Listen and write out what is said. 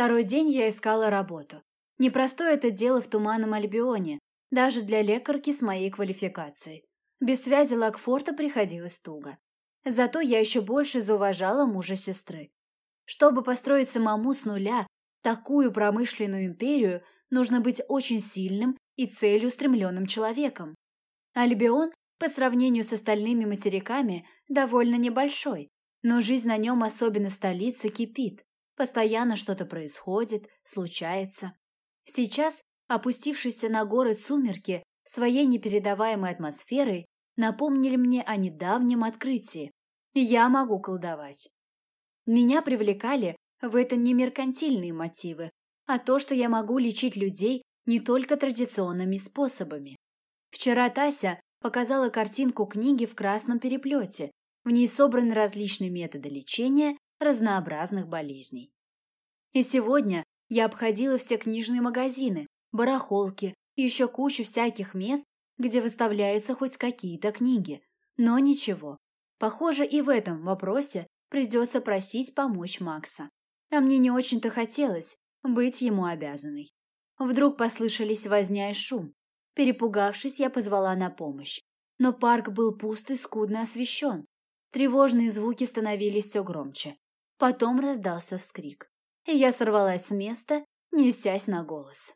Второй день я искала работу. Непростое это дело в Туманном Альбионе, даже для лекарки с моей квалификацией. Без связи Лакфорта приходилось туго. Зато я еще больше зауважала мужа сестры. Чтобы построить самому с нуля такую промышленную империю, нужно быть очень сильным и целеустремленным человеком. Альбион, по сравнению с остальными материками, довольно небольшой, но жизнь на нем, особенно в столице, кипит. Постоянно что-то происходит, случается. Сейчас, опустившиеся на город сумерки, своей непередаваемой атмосферой напомнили мне о недавнем открытии. Я могу колдовать. Меня привлекали в это не меркантильные мотивы, а то, что я могу лечить людей не только традиционными способами. Вчера Тася показала картинку книги в красном переплете. В ней собраны различные методы лечения разнообразных болезней. И сегодня я обходила все книжные магазины, барахолки и еще кучу всяких мест, где выставляются хоть какие-то книги. Но ничего. Похоже, и в этом вопросе придется просить помочь Макса. А мне не очень-то хотелось быть ему обязанной. Вдруг послышались возня и шум. Перепугавшись, я позвала на помощь. Но парк был пуст и скудно освещен. Тревожные звуки становились все громче. Потом раздался вскрик. И я сорвалась с места, несясь на голос.